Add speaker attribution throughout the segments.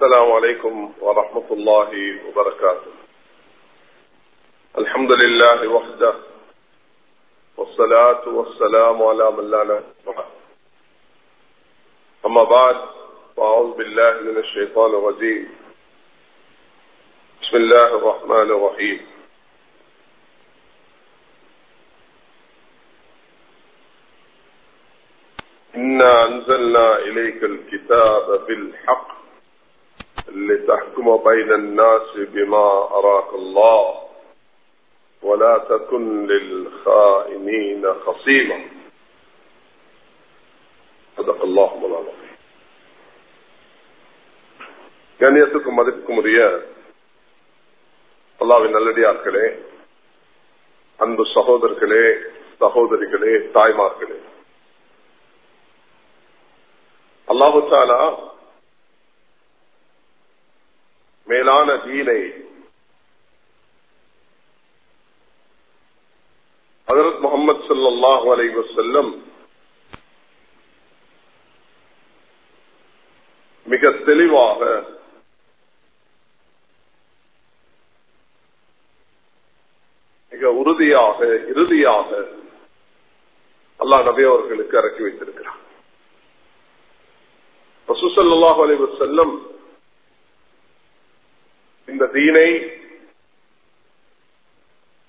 Speaker 1: السلام عليكم ورحمة الله وبركاته. الحمد لله وحده والصلاة والسلام على من لا نبي أما بعد فأعوذ بالله من الشيطان الرجيم. بسم الله الرحمن الرحيم. إنا أنزلنا إليك الكتاب بالحق. لتحكم بين الناس بما أراك الله ولا تكن للخائنين خصيما صدق الله مولانا கண்ணியத்துக்கும் மதிப்புக்கும் உரிய அல்லாவின் நல்லடியார்களே அன்பு சகோதரர்களே சகோதரிகளே தாய்மார்களே அல்லாஹு தாலா மேலான தீனை ஹசரத் முகமது சல்லாஹு அலை வசல்லம் மிக தெளிவாக மிக உறுதியாக இறுதியாக அல்லாஹ் நபி அவர்களுக்கு இறக்கி வைத்திருக்கிறார் பசு ரசூசல்லாஹு அலைவர் செல்லம் தீனை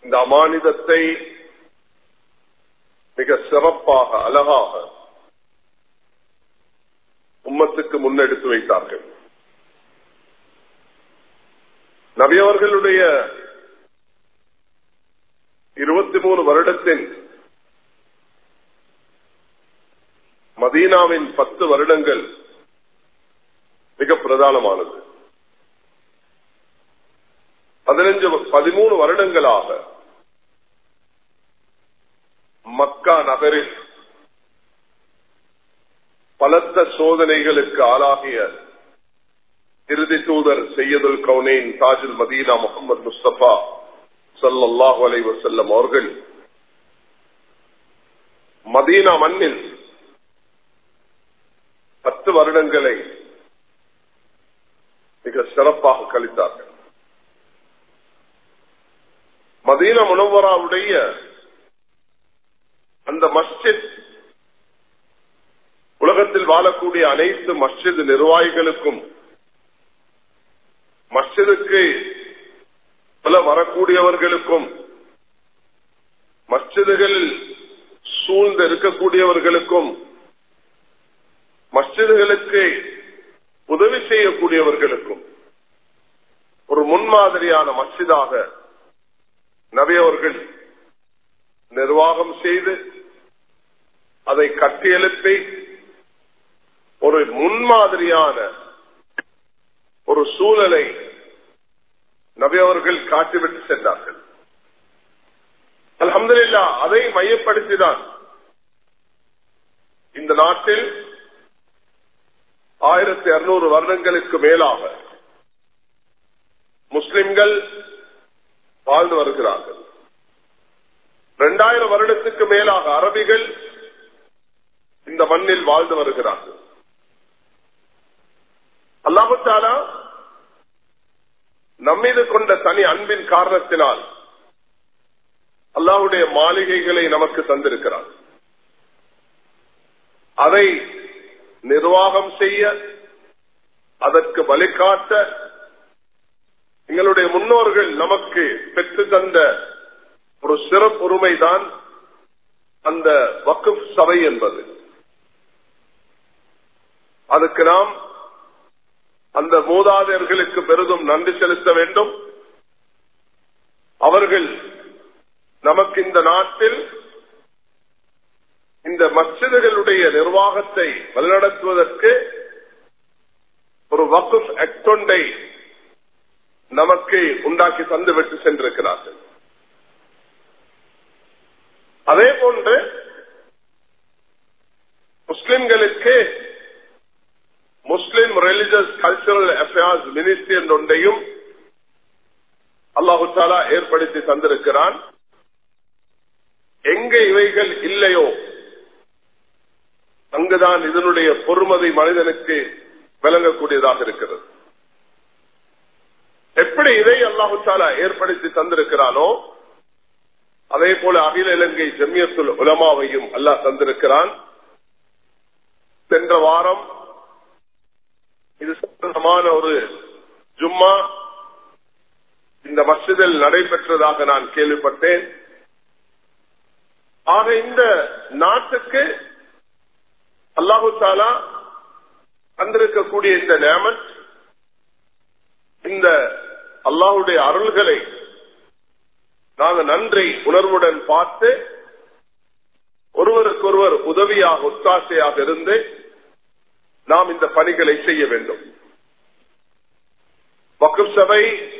Speaker 1: இந்த அமானிதத்தை மிக சிறப்பாக அழகாக உம்மத்துக்கு முன்னெடுத்து வைத்தார்கள். நபியவர்களுடைய இருபத்தி மூணு வருடத்தின் மதீனாவின் பத்து வருடங்கள் மிக பிரதானமானது. பதினஞ்சு பதிமூணு வருடங்களாக மக்கா நகரில் பலத்த சோதனைகளுக்கு ஆளாகிய இறுதி தூதர் செய்யதுல் கவுனேன் தாஜுல் மதீனா முகமது முஸ்தபா சல்லாஹு அலை வசல்லம் அவர்கள் மதீனா மண்ணில் பத்து வருடங்களை மிக சிறப்பாக கழித்தார்கள். மதீன முனவராவுடைய அந்த மஸ்ஜித் உலகத்தில் வாழக்கூடிய அனைத்து மஸ்ஜித் நிர்வாகிகளுக்கும் மஸ்ஜிதுக்கு பல வரக்கூடியவர்களுக்கும் மஸ்ஜிதுகளில் சூழ்ந்து இருக்கக்கூடியவர்களுக்கும் மஸ்ஜிதுகளுக்கு உதவி செய்யக்கூடியவர்களுக்கும் ஒரு முன்மாதிரியான மஸ்ஜிதாக நபியவர்கள் நிர்வாகம் செய்து அதை கட்டியெழுப்பி ஒரு முன்மாதிரியான ஒரு சூழலை நபியவர்கள் காட்டிவிட்டு சென்றார்கள். அலமதுல்லா அதை மையப்படுத்திதான் இந்த நாட்டில் ஆயிரத்தி அறுநூறு வருடங்களுக்கு மேலாக முஸ்லிம்கள் வாழ்ந்து வருகிறார்கள். இரண்டாயிரம் வருடத்துக்கு மேலாக அரபிகள் இந்த மண்ணில் வாழ்ந்து வருகிறார்கள். அல்லாஹாலா நம்மீது கொண்ட தனி அன்பின் காரணத்தினால் அல்லாஹுடைய மாளிகைகளை நமக்கு தந்திருக்கிறார். அதை நிர்வாகம் செய்ய அதற்கு வழிகாட்ட எங்களுடைய முன்னோர்கள் நமக்கு பெற்று தந்த ஒரு சிறப்புரிமைதான் அந்த வக்குப் சபை என்பது. அதுக்கு நாம் அந்த மூதாதையர்களுக்கு பெரிதும் நன்றி செலுத்த வேண்டும். அவர்கள் நமக்கு இந்த நாட்டில் இந்த மசிதர்களுடைய நிர்வாகத்தை வழிநடத்துவதற்கு ஒரு வக்குப் அக்டொண்டை நமக்கு உண்டாக்கி தந்துவிட்டு சென்றிருக்கிறார்கள். அதே போன்று முஸ்லிம்களுக்கு Muslim religious cultural affairs ministry என்றொன்றையும் அல்லாஹு தாலா ஏற்படுத்தி தந்திருக்கிறான் எங்க இவைகள் இல்லையோ அங்குதான் இதனுடைய பொறுமதி மனிதனுக்கு விளங்கக்கூடியதாக இருக்கிறது எப்படி இதை அல்லாஹு தாலா ஏற்படுத்தி தந்திருக்கிறானோ அதே போல அகில இலங்கை ஜம்யத்துல் உலமாவையும் அல்லாஹ் தந்திருக்கிறான். சென்ற வாரம் இது சம்பந்தமான ஒரு ஜும்மா இந்த மசிதில் நடைபெற்றதாக நான் கேள்விப்பட்டேன். ஆக இந்த நாட்டுக்கு அல்லாஹு தாலா தந்திருக்கக்கூடிய இந்த நேமத் இந்த அல்லாஹுடைய அருள்களை நாங்கள் நன்றி உணர்வுடன் பார்த்து ஒருவருக்கொருவர் உதவியாக ஒத்தாசையாக இருந்து நாம் இந்த பணிகளை செய்ய வேண்டும். வக்குப் சபை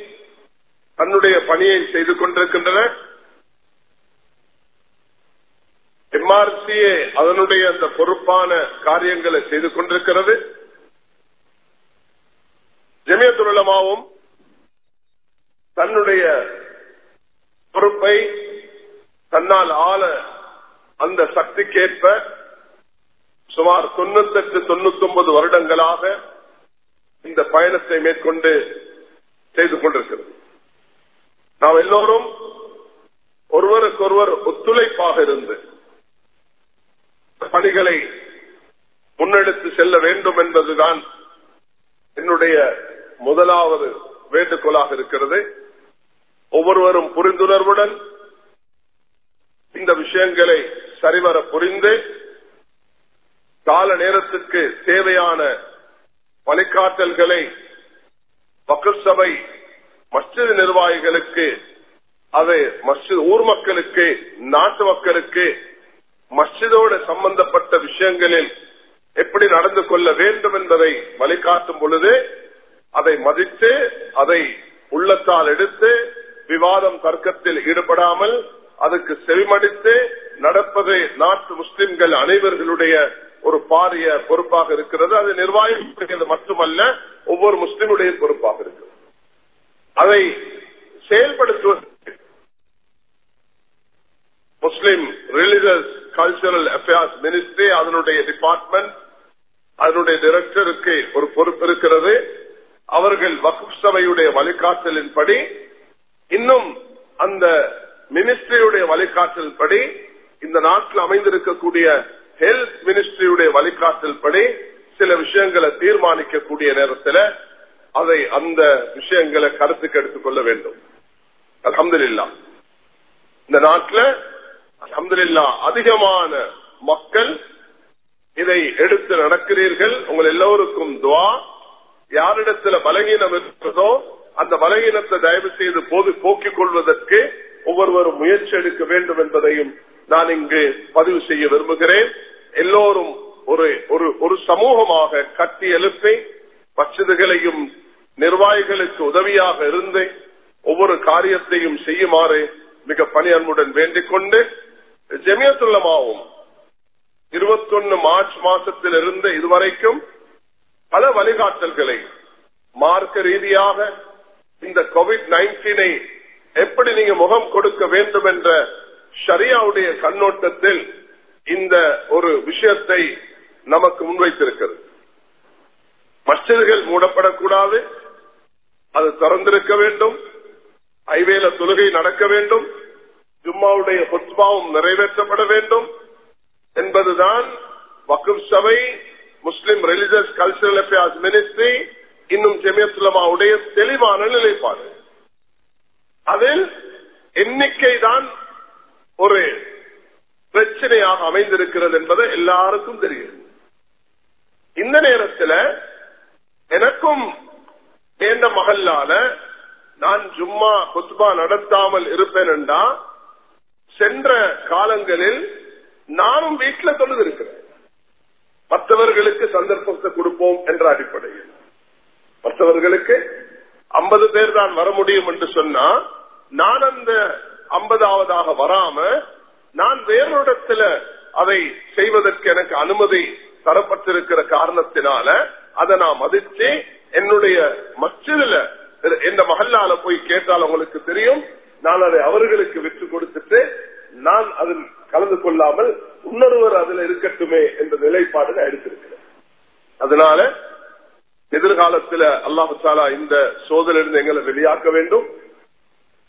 Speaker 1: தன்னுடைய பணியை செய்து கொண்டிருக்கின்றன. எம்ஆர்சிஏ அதனுடைய அந்த பொறுப்பான காரியங்களை செய்து கொண்டிருக்கிறது. ஜமியத்துலமாவும் தன்னுடைய பொறுப்பை தன்னால் ஆள அந்த சக்திக்கேற்ப சுமார் தொண்ணூத்தெட்டு தொண்ணூத்தி ஒன்பது வருடங்களாக இந்த பயணத்தை மேற்கொண்டு செய்து கொண்டிருக்கிறது. நாம் எல்லோரும் ஒருவருக்கொருவர் ஒத்துழைப்பாக இருந்து பணிகளை முன்னெடுத்து செல்ல வேண்டும் என்பதுதான் என்னுடைய முதலாவது வேண்டுகோளாக இருக்கிறது. ஒவ்வொருவரும் புரிந்துணர்வுடன் இந்த விஷயங்களை சரிவர புரிந்து கால நேரத்துக்கு தேவையான வழிகாட்டல்களை மக்கள் சபை மஸ்ஜித் நிர்வாகிகளுக்கு அதை மஸ்ஜித் ஊர் மக்களுக்கு நாட்டு மக்களுக்கு மஸ்ஜிதோடு சம்பந்தப்பட்ட விஷயங்களில் எப்படி நடந்து கொள்ள வேண்டும் என்பதை வழிகாட்டும் பொழுது அதை மதித்து அதை உள்ளத்தால் எடுத்து விவாதம் தர்க்கத்தில் ஈடுபடாமல் அதுக்கு செவிமடித்து நடப்பது நாட்டு முஸ்லிம்கள் அனைவர்களுடைய ஒரு பாரிய பொறுப்பாக இருக்கிறது. அது நிர்வாகிக்கிறது மட்டுமல்ல ஒவ்வொரு முஸ்லிமுடைய பொறுப்பாக இருக்கிறது. அதை செயல்படுத்துவது Muslim religious cultural affairs ministry அதனுடைய டிபார்ட்மெண்ட் அதனுடைய டைரக்டருக்கு ஒரு பொறுப்பு இருக்கிறது. அவர்கள் வகுப்பு சபையுடைய வழிகாட்டலின்படி இன்னும் அந்த மினிஸ்ட்ரியுடைய வழிகாட்டல் படி இந்த நாட்டில் அமைந்திருக்கக்கூடிய ஹெல்த் மினிஸ்ட்ரியுடைய வழிகாட்டல் படி சில விஷயங்களை தீர்மானிக்கக்கூடிய நேரத்தில் அதை அந்த விஷயங்களை கருத்துக்கு எடுத்துக்கொள்ள வேண்டும். அலமதுல்லா இந்த நாட்டில் அலமதுல்லா அதிகமான மக்கள் இதை எடுத்து நடக்கிறீர்கள். உங்கள் எல்லோருக்கும் துவா. யாரிடத்துல பலகீனம் இருக்கிறதோ அந்த பலகீனத்தை தயவு செய்து போது போக்கிக் கொள்வதற்கு ஒவ்வொருவரும் முயற்சி எடுக்க வேண்டும் என்பதையும் நான் இங்கு பதிவு செய்ய விரும்புகிறேன். எல்லோரும் ஒரு ஒரு ஒரு சமூகமாக கட்டி எழுப்பி மச்சிதுகளையும் நிர்வாகிகளுக்கு உதவியாக இருந்து ஒவ்வொரு காரியத்தையும் செய்யுமாறு மிக பணியன்புடன் வேண்டிக் கொண்டு ஜெமியத்துள்ளமாவும் இருபத்தொன்னு மார்ச் மாசத்திலிருந்து இதுவரைக்கும் பல வழிகாட்டல்களை மார்க்க ரீதியாக இந்த கோவிட் நைன்டீனை எப்படி நீங்க முகம் கொடுக்க வேண்டும் என்ற ஷரியாவுடைய கண்ணோட்டத்தில் இந்த ஒரு விஷயத்தை நமக்கு முன்வைத்திருக்கிறது. மஸ்ஜிதுகள் மூடப்படக்கூடாது அது திறந்திருக்க வேண்டும் ஐவேல தொழுகை நடக்க வேண்டும் ஜும்மாவுடைய பொத்மாவும் நிறைவேற்றப்பட வேண்டும் என்பதுதான் வக்கும் சபை Muslim religious cultural affairs ministry இன்னும் ஜெமியத்துலமாவுடைய தெளிவான நிலைப்பாடு. அதில் எண்ணிக்கை தான் ஒரு பிரச்சனையாக அமைந்திருக்கிறது என்பது எல்லாருக்கும் தெரியும். இந்த நேரத்தில் எனக்கும் எந்த மகல்லால நான் ஜும்மா குத்பா நடத்தாமல் இருப்பேன் என்றா சென்ற காலங்களில் நானும் வீட்டில் தொழுது இருக்கிறேன் மற்றவர்களுக்கு சந்தர்ப்பத்தை கொடுப்போம் என்ற அடிப்படையில். மற்றவர்களுக்கு ஐம்பது பேர் தான் வர முடியும் என்று சொன்னா நான் அந்த ஐம்பதாவதாக வராம நான் வேறொரிடத்துல அதை செய்வதற்கு எனக்கு அனுமதி தரப்பட்டிருக்கிற காரணத்தினால அதை நான் மதிச்சு என்னுடைய மச்சில எந்த மகல்லால போய் கேட்டால் உங்களுக்கு தெரியும் நான் அதை அவர்களுக்கு விற்று கொடுத்துட்டு நான் அதில் கலந்து கொள்ளாமல் இன்னொருவர் அதில் இருக்கட்டுமே என்ற நிலைப்பாடு நான் எடுத்திருக்கிறேன். அதனால எதிர்காலத்தில் அல்லாஹாலா இந்த சோதனிலிருந்து எங்களை வெளியாக்க வேண்டும்.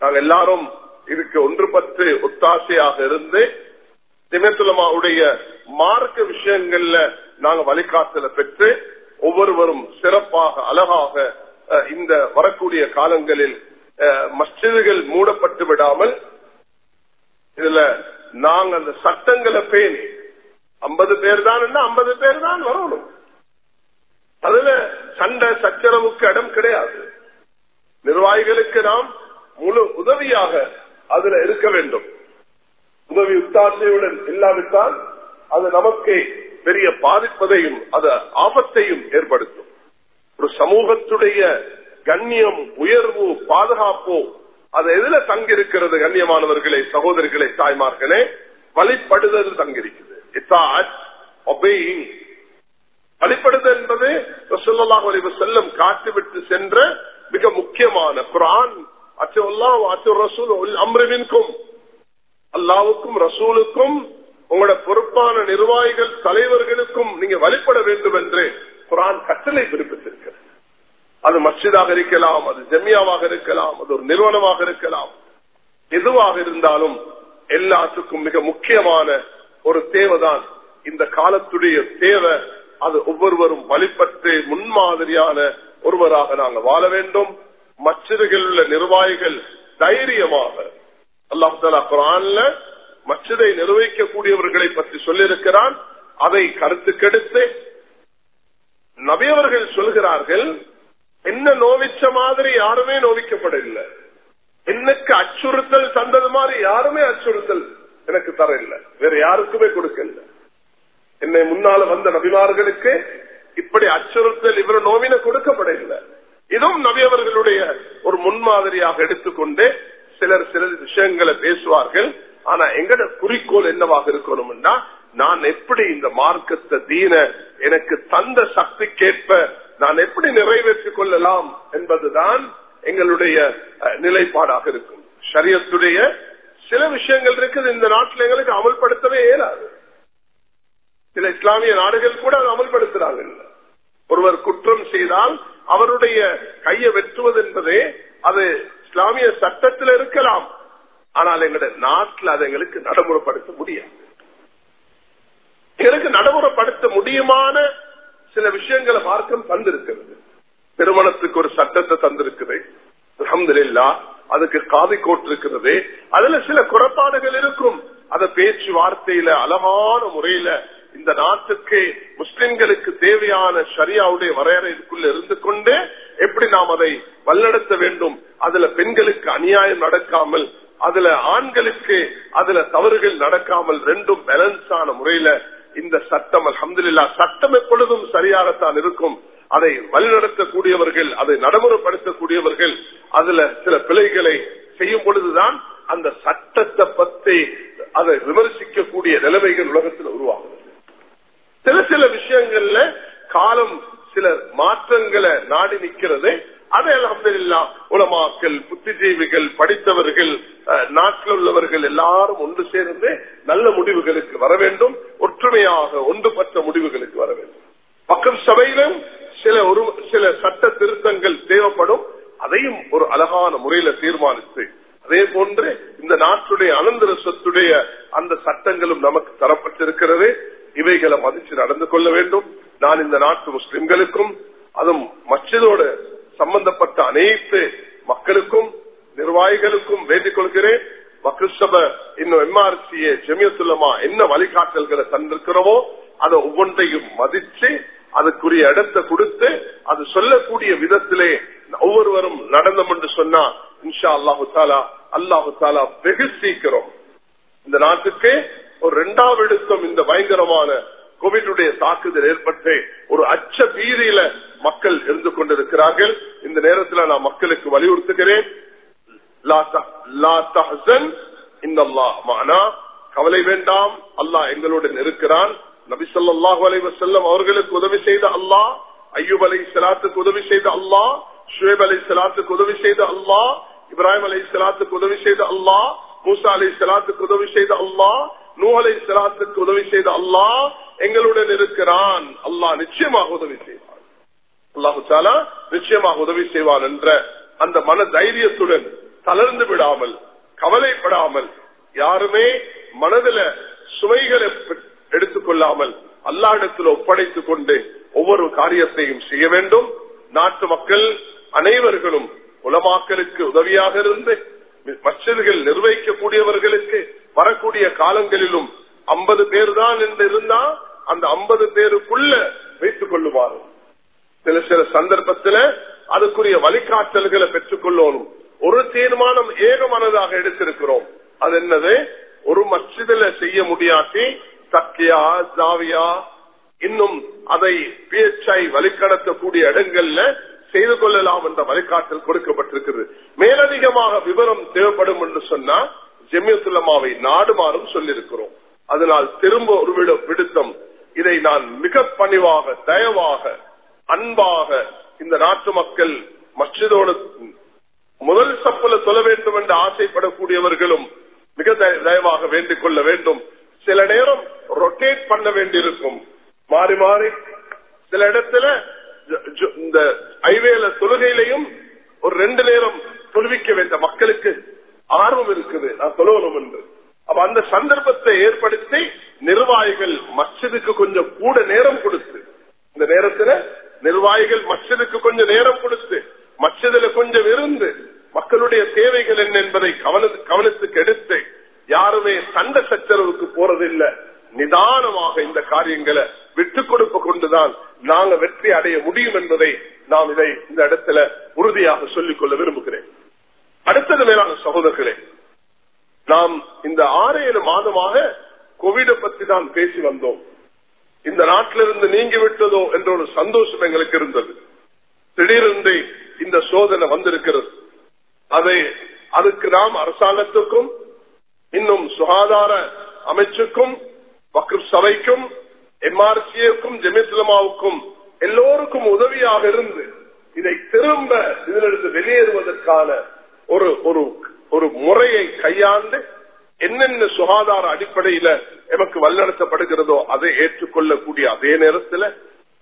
Speaker 1: நாங்க எல்லாரும் இதுக்கு ஒன்றுபட்டு ஒத்தாசையாக இருந்து திமேசுலமாவுடைய மார்க்க விஷயங்கள்ல நாங்க வழிகாட்டல பெற்று ஒவ்வொருவரும் சிறப்பாக அழகாக அஹ், இந்த வரக்கூடிய காலங்களில் அஹ், மஸ்ஜிதுகள் மூடப்பட்டு விடாமல் இதுல நாங்க அந்த சட்டங்களை பேணி ஐம்பது பேர் தான் ஐம்பது பேர் தான் வரணும். அதுல சண்டை சச்சரவுக்கு இடம் கிடையாது. நிர்வாகிகளுக்கு நாம் முழு உதவியாக அதுல இருக்க வேண்டும். உதவி உத்தாசையுடன் இல்லாவிட்டால் அது நமக்கு பெரிய பாதிப்பதையும் அது ஆபத்தையும் ஏற்படுத்தும். ஒரு சமூகத்துடைய கண்ணியம் உயர்வு பாதுகாப்பு அது எதுல தங்கியிருக்கிறது கண்ணியமானவர்களே சகோதரிகளே தாய்மார்களே? வழிபடுதல் தங்கியிருக்குது. வழிபடுதல் என்பது ரசூலுல்லாஹி அலைஹி வஸல்லம் காட்டிவிட்டு சென்ற மிக முக்கியமான குரான். அம்ருவின்கும் அல்லாவுக்கும் ரசூலுக்கும் உங்களோட பொறுப்பான நிர்வாகிகள் தலைவர்களுக்கும் நீங்க வழிபட வேண்டும் என்று குரான் கட்டளை பிறப்பித்திருக்கிறது. அது மஸ்ஜிதாக இருக்கலாம் அது ஜெமியாவாக இருக்கலாம் அது ஒரு நிறுவனமாக இருக்கலாம். எதுவாக இருந்தாலும் எல்லாத்துக்கும் மிக முக்கியமான ஒரு தேவைதான். இந்த காலத்துடைய தேவை அது ஒவ்வொருவரும் வழிபட்டு முன்மாதிரியான ஒருவராக நாங்கள் வாழ வேண்டும். மச்சிதுகள் உள்ள நிர்வாகிகள் தைரியமாக அல்லாஹ் குரான்ல மச்சிதை நிர்வகிக்கக்கூடியவர்களை பற்றி சொல்லியிருக்கிறான். அதை கருத்துக்கெடுத்து நபியவர்கள் சொல்கிறார்கள் என்ன நோவிச்ச மாதிரி யாருமே நோவிக்கப்படவில்லை. என்னக்கு அச்சுறுத்தல் தந்தது மாதிரி யாருமே அச்சுறுத்தல் எனக்கு தர இல்லை வேற யாருக்குமே கொடுக்கல என்னை முன்னால வந்த நபிமார்களுக்கு இப்படி அச்சுறுத்தல் இவர் நோவின கொடுக்கப்படவில்லை. இதுவும் நபியவர்களுடைய ஒரு முன்மாதிரியாக எடுத்துக்கொண்டு சிலர் சில விஷயங்களை பேசுவார்கள். ஆனா எங்கட குறிக்கோள் என்னவாக இருக்கணும்னா நான் எப்படி இந்த மார்க்கத்தை தீன எனக்கு தந்த சக்திக்கேற்ப நான் எப்படி நிறைவேற்றிக் கொள்ளலாம் என்பதுதான் எங்களுடைய நிலைப்பாடாக இருக்கும். சரியத்துடைய சில விஷயங்கள் இருக்குது இந்த நாட்டில் எங்களுக்கு அமல்படுத்தவே இயலாது. சில இஸ்லாமிய நாடுகள் கூட அதை அமல்படுத்துறாங்க ஒருவர் குற்றம் செய்தால் அவருடைய கையை வெட்டுவது என்பதே அது இஸ்லாமிய சட்டத்தில் இருக்கலாம். ஆனால் எங்களுடைய நாட்டில் அதை எங்களுக்கு நடைமுறைப்படுத்த முடியாது. எங்களுக்கு நடைமுறைப்படுத்த முடியுமான சில விஷயங்களை மார்க்கம் தந்திருக்கிறது. திருமணத்துக்கு ஒரு சட்டத்தை தந்திருக்குது அல்ஹம்துலில்லா அதுக்கு காதி கோட் இருக்கிறது. அதுல சில குறைபாடுகள் இருக்கும். அத பேச்சுவார்த்தையில அழகான முறையில இந்த நாட்டுக்கு முஸ்லிம்களுக்கு தேவையான ஷரியாவுடைய வரையறைக்குள்ள இருந்து கொண்டு எப்படி நாம் அதை வல்லடத்த வேண்டும்? அதுல பெண்களுக்கு அநியாயம் நடக்காமல் அதுல ஆண்களுக்கு அதுல தவறுகள் நடக்காமல் ரெண்டும் பேலன்ஸான முறையில இந்த சட்டம் அல்ஹம்துலில்லா சட்டம் எப்பொழுதும் சரியாகத்தான் இருக்கும். அதை வழிநடத்தக்கூடியவர்கள் அதை நடைமுறைப்படுத்தக்கூடியவர்கள் அதுல சில பிழைகளை செய்யும் பொழுதுதான் அந்த சட்டத்தை பற்றி அதை விமர்சிக்கக்கூடிய நிலைமைகள் உலகத்தில் உருவாகும். சில சில விஷயங்கள்ல காலம் சில மாற்றங்களை நாடி நிற்கிறது. அதை அலமதுல்லா உலமாக்கள் புத்திஜீவிகள் படித்தவர்கள் நாட்டில் உள்ளவர்கள் எல்லாரும் ஒன்று சேர்ந்து நல்ல முடிவுகளுக்கு வர வேண்டும். ஒற்றுமையாக ஒன்றுபட்ட முடிவுகளுக்கு வர வேண்டும். பக்கம் சபையிலும் சில ஒரு சில சட்ட திருத்தங்கள் தேவைப்படும். அதையும் ஒரு அழகான முறையில தீர்மானித்து அதே போன்று இந்த நாட்டுடைய அனந்தர சொத்துடைய அந்த சட்டங்களும் நமக்கு தரப்பட்டிருக்கிறது. இவைகளை மதித்து நடந்து கொள்ள வேண்டும். நான் இந்த நாட்டு முஸ்லிம்களுக்கும் அதுவும் மச்சதோடு சம்பந்தப்பட்ட அனைத்து மக்களுக்கும் நிர்வாகிகளுக்கும் வேண்டிக் கொள்கிறேன். மக்கள் சபை இன்னும் எம்ஆர்சிஏ என்ன வழிகாட்டல்களை தந்திருக்கிறோமோ அதை ஒவ்வொன்றையும் மதிச்சு அதுக்குரிய இடத்தை கொடுத்து அது சொல்லக்கூடிய விதத்திலே ஒவ்வொருவரும் நடந்தோம் என்று சொன்னா இன்ஷா அல்லாஹு தாலா அல்லாஹு தாலா வெகு சீக்கிரம் இந்த நாட்டுக்கு ஒரு இரண்டாவது எடுத்தம் இந்த பயங்கரமான கோவிடுடைய தாக்குதல் ஏற்பட்டு ஒரு அச்ச பீதியில மக்கள் இருந்து கொண்டிருக்கிறார்கள். இந்த நேரத்தில் நான் மக்களுக்கு வலியுறுத்துகிறேன். கவலை வேண்டாம் அல்லாஹ் எங்களுடன் இருக்கிறான் நபி ஸல்லல்லாஹு அலைஹி அவர்களுக்கு உதவி செய்த அல்லாஹ் ஐயூப் அலை சலாத்துக்கு உதவி செய்த அல்லாஹ் ஷுவேப் அலை சலாத்துக்கு உதவி செய்த அல்லாஹ் இப்ராஹிம் அலை சலாத்துக்கு உதவி செய்த அல்லாஹ் மூசா அலை சலாத்துக்கு உதவி செய்த அல்லாஹ் நூலை சிலாத்துக்கு உதவி செய்த அல்லாஹ் எங்களுடன் இருக்கிறான். அல்லாஹ் நிச்சயமாக உதவி செய்வான். அல்லாஹாலா நிச்சயமாக உதவி செய்வான் என்ற அந்த மன தைரியத்துடன் தளர்ந்து விடாமல் கவலைப்படாமல் யாருமே மனதில சுமைகளை எடுத்துக்கொள்ளாமல் அல்லாஹிடத்தில் ஒப்படைத்துக் கொண்டு ஒவ்வொரு காரியத்தையும் செய்ய வேண்டும். நாட்டு மக்கள் அனைவர்களும் உலமாக்களுக்கு உதவியாக இருந்து மச்சர்கள் நிர்வகிக்கக்கூடியவர்களுக்கு வரக்கூடிய காலங்களிலும் ஐம்பது பேர் தான் என்று இருந்தா அந்த ஐம்பது பேருக்குள்ள வைத்துக் கொள்ளுமாறு சில சில சந்தர்ப்பத்தில் அதுக்குரிய வழிகாட்டல்களை பெற்றுக் கொள்ளணும். ஒரு தீர்மானம் ஏகமானதாக எடுத்திருக்கிறோம். அது என்னது? ஒரு மச்சிதில செய்ய முடியாட்டி சக்கியா ஜாவியா இன்னும் அதை பிஎச்ஐ வழிகடத்தக்கூடிய இடங்கள்ல செய்து கொள்ளலாம் என்ற வழிகாட்டல் கொடுக்கப்பட்டிருக்கிறது. மேலதிகமாக விவரம் தேவைப்படும் என்று சொன்னா ஜெமியத்துலமாவை நாடுமாறும் சொல்லியிருக்கிறோம். அதனால் திரும்ப ஒரு விடுத்தம். இதை நான் மிக பணிவாக தயவாக அன்பாக இந்த நாட்டு மக்கள் மற்றதோடு முதல் சப்பல சொல்ல வேண்டும் என்று ஆசைப்படக்கூடியவர்களும் மிக தயவாக வேண்டிக் கொள்ள வேண்டும். சில நேரம் ரொட்டேட் பண்ண வேண்டியிருக்கும். மாறி மாறி சில இடத்துல இந்த ஐவேல தொழுகையிலையும் ஒரு ரெண்டு நேரம் தொழுவிக்க வேண்ட மக்களுக்கு ஆர்வம் இருக்குது. நான் தொழுவணும் என்று. அப்ப அந்த சந்தர்ப்பத்தை ஏற்படுத்தி நிர்வாகிகள் மச்சதுக்கு கொஞ்சம் கூட நேரம் கொடுத்து இந்த நேரத்துல நிர்வாகிகள் மச்சதுக்கு கொஞ்சம் நேரம் கொடுத்து மச்சதுல கொஞ்சம் இருந்து மக்களுடைய தேவைகள் என்ன என்பதை கவனத்துக்கு எடுத்து யாருமே சண்டை சச்சரவுக்கு போறதில்லை. நிதானமாக இந்த காரியங்களை விட்டுக் கொடுப்பு கொண்டுதான் நாங்க வெற்றி அடைய முடியும் என்பதை நாம் இதை இந்த இடத்துல உறுதியாக சொல்லிக் கொள்ள விரும்புகிறேன். அடுத்தது மேலான சகோதரர்களே நாம் இந்த ஆறு ஏழு மாதமாக கோவிட பத்தி தான் பேசி வந்தோம். இந்த நாட்டிலிருந்து நீங்கி விட்டதோ என்ற ஒரு சந்தோஷம் எங்களுக்கு இருந்தது. திடீரென்று இந்த சோதனை வந்திருக்கிறது. அதை அதுக்கு நாம் அரசாங்கத்துக்கும் இன்னும் சுகாதார அமைச்சுக்கும் வக்ரப் சபைக்கும் எம்ஆர்சிஏக்கும் ஜெமிஸ்லமாவுக்கும் எல்லோருக்கும் உதவியாக இருந்து இதை திரும்ப இதிலிருந்து வெளியேறுவதற்கான ஒரு ஒரு ஒரு முறையை கையாண்டு என்னென்ன சுகாதார அடிப்படையில எமக்கு வழிநடத்தப்படுகிறதோ அதை ஏற்றுக்கொள்ளக்கூடிய அதே நேரத்தில்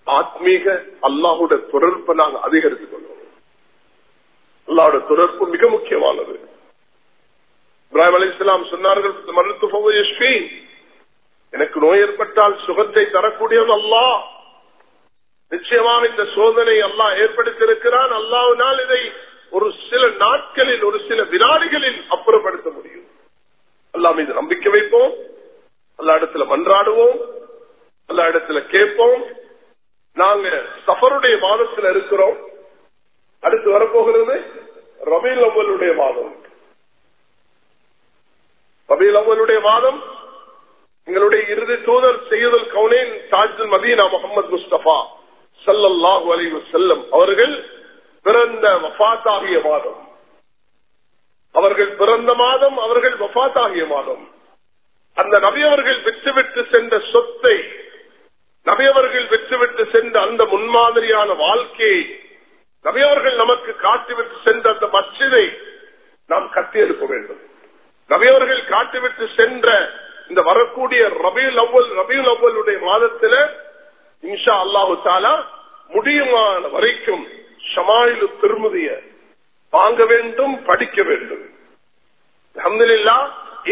Speaker 1: ஆத்மீக அல்லாஹுடைய தொடர்பை நாங்கள் அதிகரித்துக் கொள்வோம். அல்லாவுடைய தொடர்பு மிக முக்கியமானது. இப்ராஹிம் அலி இஸ்லாம் சொன்னார்கள் மருத்துவ எனக்கு நோய் ஏற்பட்டால் சுகத்தை தரக்கூடியவன் அல்லா. நிச்சயமாக இந்த சோதனை அல்லா ஏற்படுத்தியிருக்கிறான். அல்லாவினால் இதை ஒரு சில நாட்களில் ஒரு சில வினாடிகளில் அப்புறப்படுத்த முடியும். அல்லா மீது நம்பிக்கை வைப்போம். அல்லா இடத்துல மன்றாடுவோம். அல்லா இடத்துல கேட்போம். நாங்க சஃபருடைய மாதத்தில் இருக்கிறோம். அடுத்து வரப்போகிறது ரபீல் அவ்வளுடைய மாதம். ரபீல் அவ்வளுடைய மாதம் எங்களுடைய இறுதி தூதர் செய்யுதல் கவுனேன் தாஜுல் மதீனா முகமது முஸ்தபா சல்லல்லாஹு அலைவு செல்லம் அவர்கள் பிறந்த வஃபாத்தாகிய மாதம். அவர்கள் பிறந்த மாதம் அவர்கள் வஃபாத்தாகிய மாதம். அந்த நபியவர்கள் விட்டுவிட்டு சென்ற சொத்தை நபியவர்கள் விட்டுவிட்டு சென்ற அந்த முன்மாதிரியான வாழ்க்கையை நபியவர்கள் நமக்கு காட்டிவிட்டு சென்ற அந்த மச்சிதை நாம் கட்டியெடுக்க வேண்டும். நபியவர்கள் காட்டிவிட்டு சென்ற இந்த வரக்கூடிய ரபியுல் அவ்வல் ரபியுல் அவ்வளுடைய மாதத்துல இன்ஷா அல்லாஹு தாலா முடியுமான வரைக்கும் ஷமாயிலு திருமதிய வாங்க வேண்டும் படிக்க வேண்டும். அஹமதுல்லா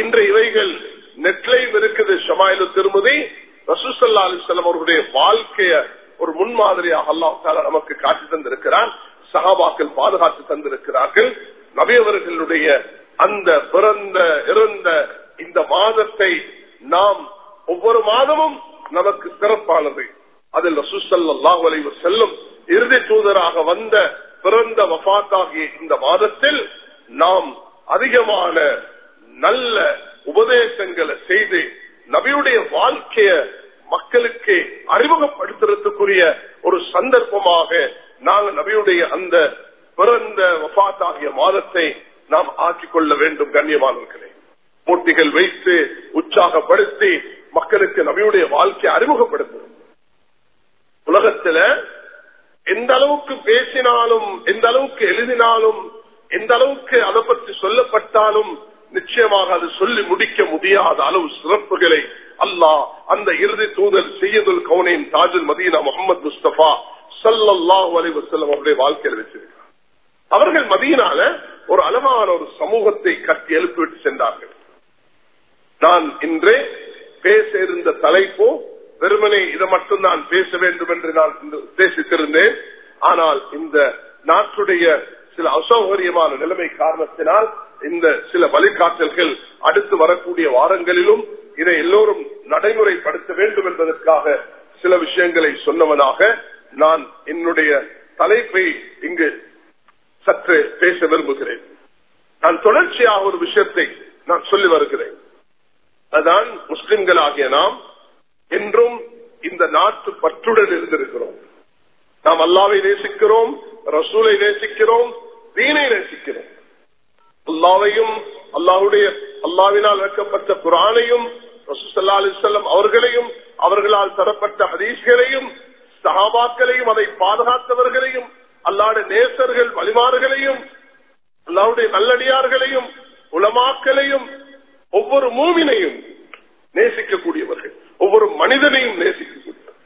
Speaker 1: இன்று இவைகள் நெட்லைவ் இருக்குது ஷமாயிலு திருமதி. ரசூசல்லா அலிஸ்லாம் அவருடைய வாழ்க்கைய ஒரு முன்மாதிரியாக அல்லாஹ் தாலா நமக்கு காட்டி தந்திருக்கிறார் சகாபாக்கள் பாதுகாத்து தந்திருக்கிறார்கள். நபியவர்களுடைய அந்த பிறந்த இறந்த இந்த மாதத்தை நாம் ஒவ்வொரு மாதமும் நமக்கு சிறப்பானது. அதில் ரசூசல்லாஹ் அலைவ செல்லும் இறுதி தூதராக வந்த பிறந்த வபாத்தாகிய இந்த மாதத்தில் நாம் அதிகமான நல்ல உபதேசங்களை செய்து நபியுடைய வாழ்க்கைய மக்களுக்கு அறிமுகப்படுத்துறதுக்குரிய ஒரு சந்தர்ப்பமாக நாங்கள் நபியுடைய அந்த பிறந்த வபாத்தாகிய மாதத்தை நாம் ஆக்கிக் கொள்ள வேண்டும் கண்ணியமானவர்களே. போட்டிகள் வைத்து உற்சாகப்படுத்தி மக்களுக்கு நபியுடைய வாழ்க்கையை அறிமுகப்படுத்தணும் உலகத்துல எந்த அளவுக்கு பேசினாலும் எந்த அளவுக்கு எழுதினாலும் எந்த அளவுக்கு அதை பற்றி சொல்லப்பட்டாலும் நிச்சயமாக அது சொல்லி முடிக்க முடியாத அளவு சிறப்புகளை அல்லாஹ் அந்த இறுதி தூதல் செய்யதுல் கவுனின் தாஜுல் மதீனா முகமது முஸ்தபா சல்லாஹூ அலி வசல்லம் அவருடைய வாழ்க்கையில் வச்சிருக்கிறார் அவர்கள் மதீனால ஒரு அளவான ஒரு சமூகத்தை கட்டி எழுப்பிவிட்டு சென்றார்கள். நான் இன்றே பேச இருந்த தலைப்போ வெறுமனே இதை மட்டும் நான் பேச வேண்டும் என்று நான் உத்தேசித்திருந்தேன். ஆனால் இந்த நாட்டுடைய சில அசௌகரியமான நிலைமை காரணத்தினால் இந்த சில வழிகாட்டல்கள் அடுத்து வரக்கூடிய வாரங்களிலும் இதை எல்லோரும் நடைமுறைப்படுத்த வேண்டும் என்பதற்காக சில விஷயங்களை சொன்னவனாக நான் என்னுடைய தலைப்பை இங்கு சற்று பேச விரும்புகிறேன் நான் தொடர்ச்சியாக ஒரு விஷயத்தை நான் சொல்லி வருகிறேன் அதான் முஸ்லிம்களாகிய நாம் என்றும் இந்த நாட்டு பற்றுடன் இருந்திருக்கிறோம் நாம் அல்லாவை நேசிக்கிறோம் ரசூலை நேசிக்கிறோம் தீனை நேசிக்கிறோம். அல்லாவையும் அல்லாவுடைய அல்லாவினால் வைக்கப்பட்ட குரானையும் ரசூசல்லா அலிசல்லம் அவர்களையும் அவர்களால் தரப்பட்ட ஹதீஸ்களையும் சகாபாக்களையும் அதை பாதுகாத்தவர்களையும் அல்லாட நேசர்கள் வழிமாறுகளையும் அல்லாவுடைய நல்லடியார்களையும் உலமாக்களையும் ஒவ்வொரு மூவினையும் நேசிக்கக்கூடியவர்கள் ஒவ்வொரு மனிதனையும் நேசிக்கக்கூடியவர்கள்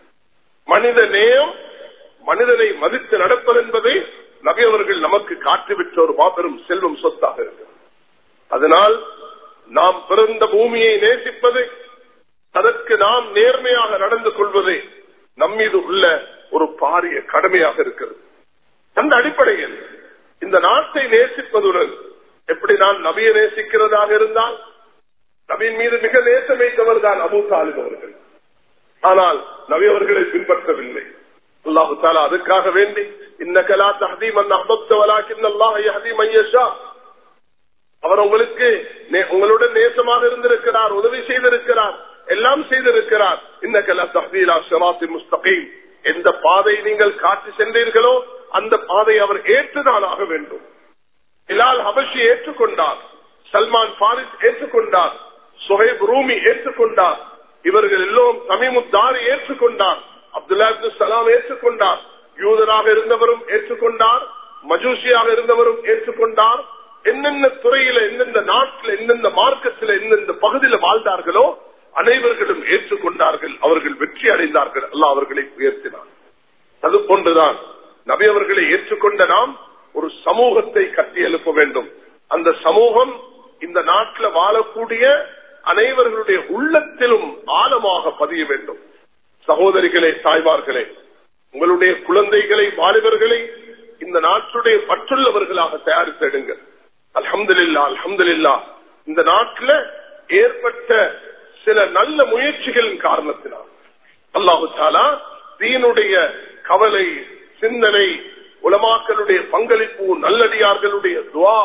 Speaker 1: மனித நேயம் மனிதனை மதித்து நடப்பது என்பதை நகையவர்கள் நமக்கு காட்டிவிட்ட ஒரு மாபெரும் செல்வம் சொத்தாக இருக்கிறது அதனால் நாம் பிறந்த பூமியை நேசிப்பது அதற்கு நாம் நேர்மையாக நடந்து கொள்வது நம்மீது உள்ள ஒரு பாரிய கடமையாக இருக்கிறது. அந்த அடிப்படையில் இந்த நாட்டை நேசிப்பதுடன் எப்படி நான் நபியை நேசிக்கிறதாக இருந்தால்? நபியின் மீது மிக நேசம் வைத்தவர் தான் அபு தாலிப் அவர்கள். ஆனால் நபி அவர்களை பின்பற்றவில்லை. அல்லாஹு தாலா அதுக்காக வேண்டி இன்னகலா தஹதீம் அந்த அபத்தவலாக்கின் அவர் உங்களுக்கு உங்களுடன் நேசமாக இருந்திருக்கிறார் உதவி செய்திருக்கிறார். எல்லாம் செய்திருக்கிறார். இந்த இன்னகலா தஹ்வீலா சிராத்தி முஸ்தகீம். எந்த பாதை நீங்கள் காட்டி சென்றீர்களோ அந்த பாதை அவர் ஏற்றுதான் ஆக வேண்டும். இலால் ஹபஷி ஏற்றுக்கொண்டார். சல்மான் பாரிஸ் ஏற்றுக்கொண்டார். சுஹேப் ரூமி ஏற்றுக்கொண்டார். இவர்கள் எல்லோரும் தமிமுத்தாரி ஏற்றுக்கொண்டார். அப்துல்லா சலாம் ஏற்றுக்கொண்டார். யூதராக இருந்தவரும் ஏற்றுக்கொண்டார். மஜூசியாக இருந்தவரும் ஏற்றுக்கொண்டார். என்னென்ன துறையில எந்தெந்த நாட்டில் எந்தெந்த மார்க்கத்தில் எந்தெந்த பகுதியில் வாழ்ந்தார்களோ அனைவர்களும் ஏற்றுக்கொண்டார்கள் அவர்கள் வெற்றி அடைந்தார்கள். அல்ல அவர்களை உயர்த்தினார் அது போன்றுதான் நபி அவர்களை ஏற்றுக்கொண்ட நாம் ஒரு சமூகத்தை கட்டி எழுப்ப வேண்டும். அந்த சமூகம் இந்த நாட்டில் வாழக்கூடிய அனைவர்களுடைய உள்ளத்திலும் ஆழமாக பதிய வேண்டும். சகோதரிகளே தாய்மார்களே உங்களுடைய குழந்தைகளை வாலிபர்களை இந்த நாட்டுடைய பற்றுள்ளவர்களாக தயாரித்தெடுங்கள் அல்ஹம்துலில்லா அல்ஹம்துலில்லா இந்த நாட்டில் ஏற்பட்ட சில நல்ல முயற்சிகளின் காரணத்தினால். அல்லாஹு தாலா தீனுடைய கவலை சிந்தனை உலமாக்களுடைய பங்களிப்பு நல்லடியார்களுடைய துவா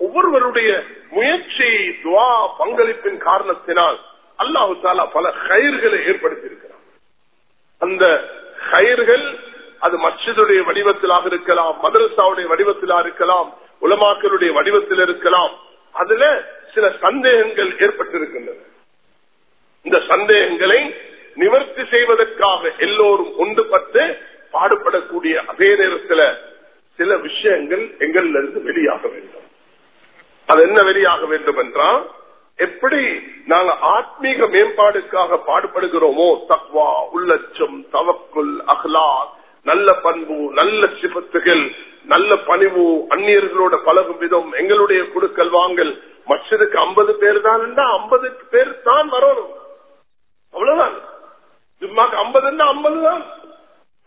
Speaker 1: ஒவ்வொருவருடைய முயற்சி துவா பங்களிப்பின் காரணத்தினால் அல்லாஹு தாலா பல கயிர்களை ஏற்படுத்தியிருக்கிறார் அந்த கயிர்கள் அது மச்சதுடைய வடிவத்திலாக இருக்கலாம் மதரசாவுடைய வடிவத்திலா இருக்கலாம் உலமாக்களுடைய வடிவத்தில் இருக்கலாம். அதுல சில சந்தேகங்கள் ஏற்பட்டிருக்கின்றன. இந்த சந்தேகங்களை நிவர்த்தி செய்வதற்காக எல்லோரும் ஒன்றுபட்டு பாடுபடக்கூடிய அதே நேரத்தில் சில விஷயங்கள் எங்களிலிருந்து வெளியாக வேண்டும். அது என்ன வெளியாக வேண்டும் என்றால் எப்படி நாங்க ஆத்மீக மேம்பாடுக்காக பாடுபடுகிறோமோ தக்வா உள்ளச்சம் தவக்குல் அஹ்லா நல்ல பண்பு நல்ல சிபத்துகள் நல்ல பணிவு அந்நியர்களோட பழகும் விதம் எங்களுடைய குடுக்கல் வாங்கல் மற்றதுக்கு ஐம்பது பேர் தான் ஐம்பது பேர் தான் வரணும். அவ்வளவுதான். ஜும்மாக்கு ஐம்பதுன்னா ஐம்பது தான்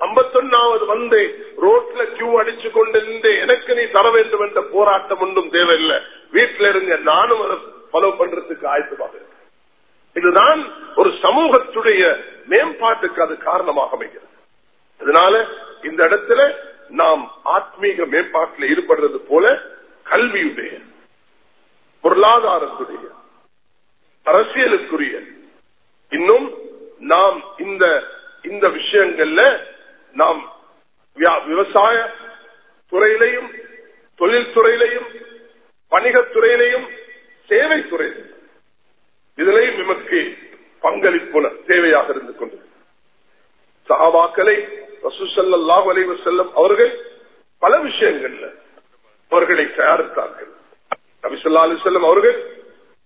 Speaker 1: ஐம்பத்தொன்னாவது வந்து ரோட்ல கியூ அடிச்சு கொண்டு நின்று எனக்கு நீ தர வேண்டும் என்ற போராட்டம் ஒன்றும் தேவையில்லை. வீட்டில இருங்க நானும் அதை ஃபாலோ பண்றதுக்கு ஆயத்தமாக இதுதான் ஒரு சமூகத்துடைய மேம்பாட்டுக்கு அது காரணமாக அமைகிறது. அதனால இந்த இடத்துல நாம் ஆத்மீக மேம்பாட்டில் ஈடுபடுறது போல கல்வியுடைய பொருளாதாரத்துடைய அரசியலுக்குரிய இன்னும் நாம் இந்த இந்த விஷயங்கள்ல நாம் விவசாய துறையிலையும் தொழில்துறையிலையும் வணிகத்துறையிலையும் சேவை துறையிலும் இதிலையும் நமக்கு பங்களிப்பு தேவையாக இருந்து கொண்டது சகாபாக்களை ரசூசல்லாஹ் வலைவு செல்லும் அவர்கள் பல விஷயங்கள்ல அவர்களை தயாரித்தார்கள். நபிசல்லா அலி செல்லம் அவர்கள்